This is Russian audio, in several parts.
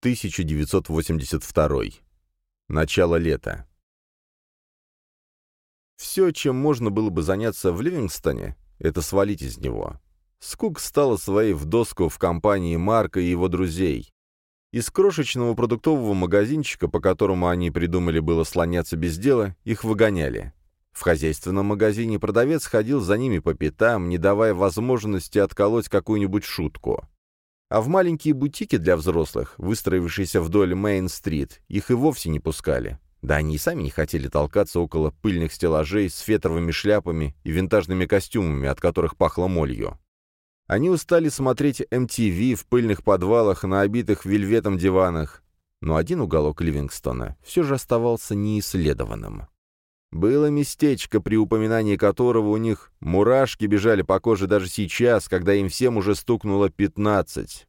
1982. Начало лета. Все, чем можно было бы заняться в Ливингстоне, это свалить из него. Скук стала своей в доску в компании Марка и его друзей. Из крошечного продуктового магазинчика, по которому они придумали было слоняться без дела, их выгоняли. В хозяйственном магазине продавец ходил за ними по пятам, не давая возможности отколоть какую-нибудь шутку. А в маленькие бутики для взрослых, выстроившиеся вдоль Мейн-стрит, их и вовсе не пускали. Да они и сами не хотели толкаться около пыльных стеллажей с фетровыми шляпами и винтажными костюмами, от которых пахло молью. Они устали смотреть MTV в пыльных подвалах на обитых вельветом диванах, но один уголок Ливингстона все же оставался неисследованным. Было местечко, при упоминании которого у них мурашки бежали по коже даже сейчас, когда им всем уже стукнуло пятнадцать.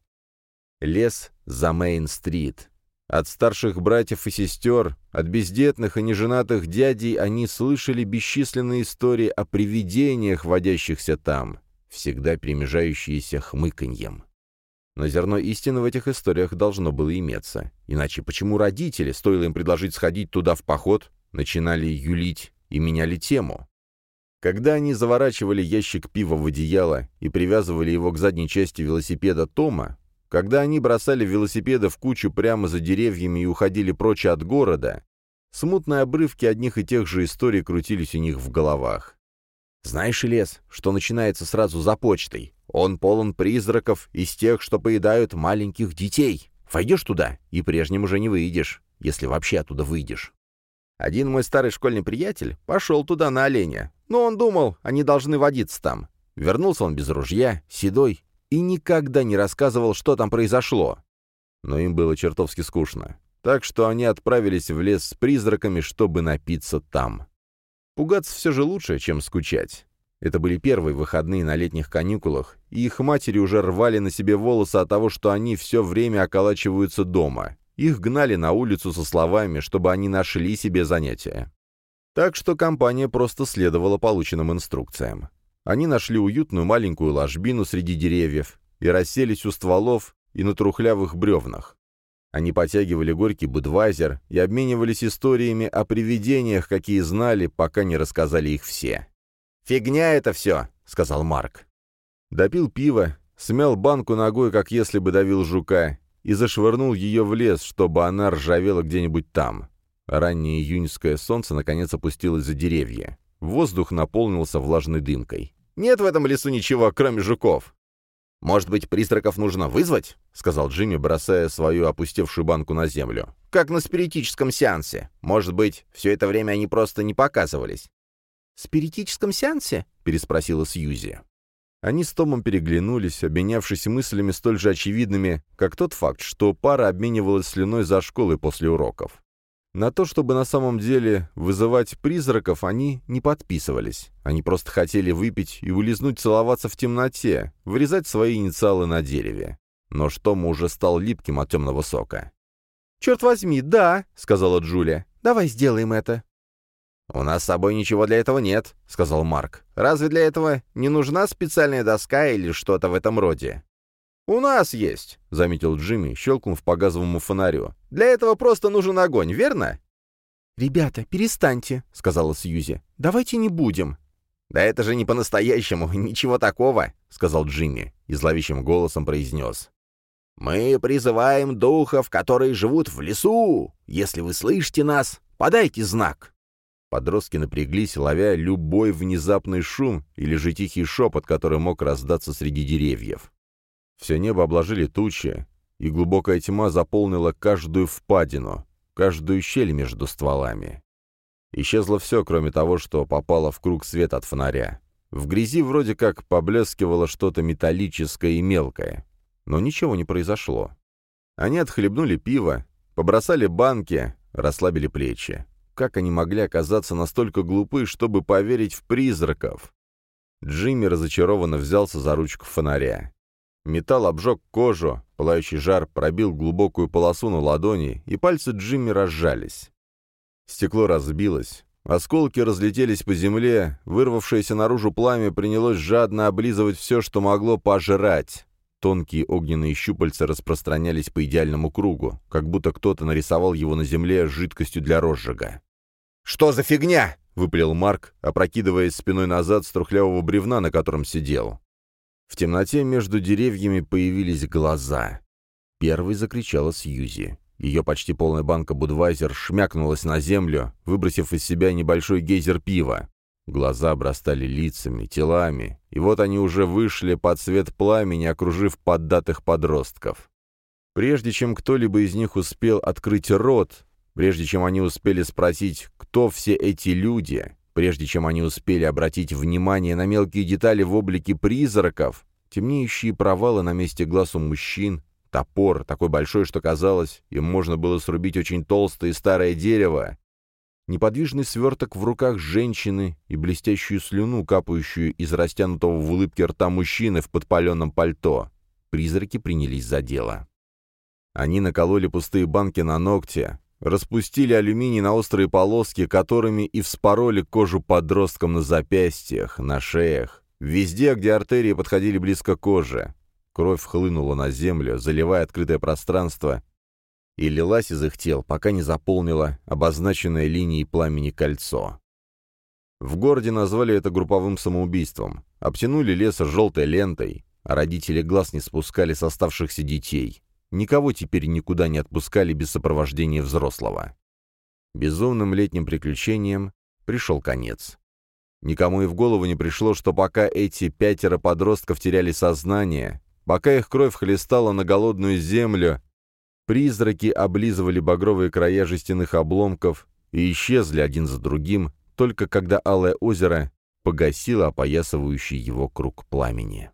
Лес за Мейн-стрит. От старших братьев и сестер, от бездетных и неженатых дядей они слышали бесчисленные истории о привидениях, водящихся там, всегда перемежающиеся хмыканьем. Но зерно истины в этих историях должно было иметься. Иначе почему родители, стоило им предложить сходить туда в поход, начинали юлить и меняли тему? Когда они заворачивали ящик пива в одеяло и привязывали его к задней части велосипеда Тома, когда они бросали велосипеды в кучу прямо за деревьями и уходили прочь от города, смутные обрывки одних и тех же историй крутились у них в головах. «Знаешь, лес, что начинается сразу за почтой? Он полон призраков из тех, что поедают маленьких детей. Войдешь туда, и прежним уже не выйдешь, если вообще оттуда выйдешь». Один мой старый школьный приятель пошел туда на оленя, но он думал, они должны водиться там. Вернулся он без ружья, седой и никогда не рассказывал, что там произошло. Но им было чертовски скучно. Так что они отправились в лес с призраками, чтобы напиться там. Пугаться все же лучше, чем скучать. Это были первые выходные на летних каникулах, и их матери уже рвали на себе волосы от того, что они все время околачиваются дома. Их гнали на улицу со словами, чтобы они нашли себе занятия. Так что компания просто следовала полученным инструкциям. Они нашли уютную маленькую ложбину среди деревьев и расселись у стволов и на трухлявых бревнах. Они потягивали горький будвайзер и обменивались историями о привидениях, какие знали, пока не рассказали их все. «Фигня это все», — сказал Марк. Допил пиво, смял банку ногой, как если бы давил жука, и зашвырнул ее в лес, чтобы она ржавела где-нибудь там. Раннее июньское солнце наконец опустилось за деревья. Воздух наполнился влажной дымкой. Нет в этом лесу ничего, кроме жуков». «Может быть, призраков нужно вызвать?» — сказал Джимми, бросая свою опустевшую банку на землю. «Как на спиритическом сеансе. Может быть, все это время они просто не показывались». «Спиритическом сеансе?» — переспросила Сьюзи. Они с Томом переглянулись, обменявшись мыслями столь же очевидными, как тот факт, что пара обменивалась слюной за школой после уроков. На то, чтобы на самом деле вызывать призраков, они не подписывались. Они просто хотели выпить и улизнуть целоваться в темноте, вырезать свои инициалы на дереве. Но Штома уже стал липким от темного сока. «Черт возьми, да», — сказала Джулия. «Давай сделаем это». «У нас с собой ничего для этого нет», — сказал Марк. «Разве для этого не нужна специальная доска или что-то в этом роде?» «У нас есть», — заметил Джимми, щелкнув по газовому фонарю. «Для этого просто нужен огонь, верно?» «Ребята, перестаньте», — сказала Сьюзи. «Давайте не будем». «Да это же не по-настоящему, ничего такого», — сказал Джимми и зловещим голосом произнес. «Мы призываем духов, которые живут в лесу. Если вы слышите нас, подайте знак». Подростки напряглись, ловя любой внезапный шум или же тихий шепот, который мог раздаться среди деревьев. Все небо обложили тучи, и глубокая тьма заполнила каждую впадину, каждую щель между стволами. Исчезло все, кроме того, что попало в круг света от фонаря. В грязи вроде как поблескивало что-то металлическое и мелкое. Но ничего не произошло. Они отхлебнули пиво, побросали банки, расслабили плечи. Как они могли оказаться настолько глупы, чтобы поверить в призраков? Джимми разочарованно взялся за ручку фонаря. Металл обжег кожу, пылающий жар пробил глубокую полосу на ладони, и пальцы Джимми разжались. Стекло разбилось, осколки разлетелись по земле, вырвавшееся наружу пламя принялось жадно облизывать все, что могло пожрать. тонкие огненные щупальца распространялись по идеальному кругу, как будто кто-то нарисовал его на земле жидкостью для розжига. «Что за фигня?» — выпалил Марк, опрокидываясь спиной назад с трухлявого бревна, на котором сидел. В темноте между деревьями появились глаза. Первой закричала Сьюзи. Ее почти полная банка Будвайзер шмякнулась на землю, выбросив из себя небольшой гейзер пива. Глаза обрастали лицами, телами, и вот они уже вышли под свет пламени, окружив поддатых подростков. Прежде чем кто-либо из них успел открыть рот, прежде чем они успели спросить, кто все эти люди, прежде чем они успели обратить внимание на мелкие детали в облике призраков, темнеющие провалы на месте глаз у мужчин, топор, такой большой, что казалось, им можно было срубить очень толстое старое дерево, неподвижный сверток в руках женщины и блестящую слюну, капающую из растянутого в улыбке рта мужчины в подпаленном пальто. Призраки принялись за дело. Они накололи пустые банки на ногти, распустили алюминий на острые полоски, которыми и вспороли кожу подросткам на запястьях, на шеях, везде, где артерии подходили близко к коже. Кровь хлынула на землю, заливая открытое пространство, и лилась из их тел, пока не заполнила обозначенное линией пламени кольцо. В городе назвали это групповым самоубийством, обтянули лес желтой лентой, а родители глаз не спускали с оставшихся детей. Никого теперь никуда не отпускали без сопровождения взрослого. Безумным летним приключениям пришел конец. Никому и в голову не пришло, что пока эти пятеро подростков теряли сознание, пока их кровь хлестала на голодную землю, Призраки облизывали багровые края жестяных обломков и исчезли один за другим, только когда Алое озеро погасило опоясывающий его круг пламени.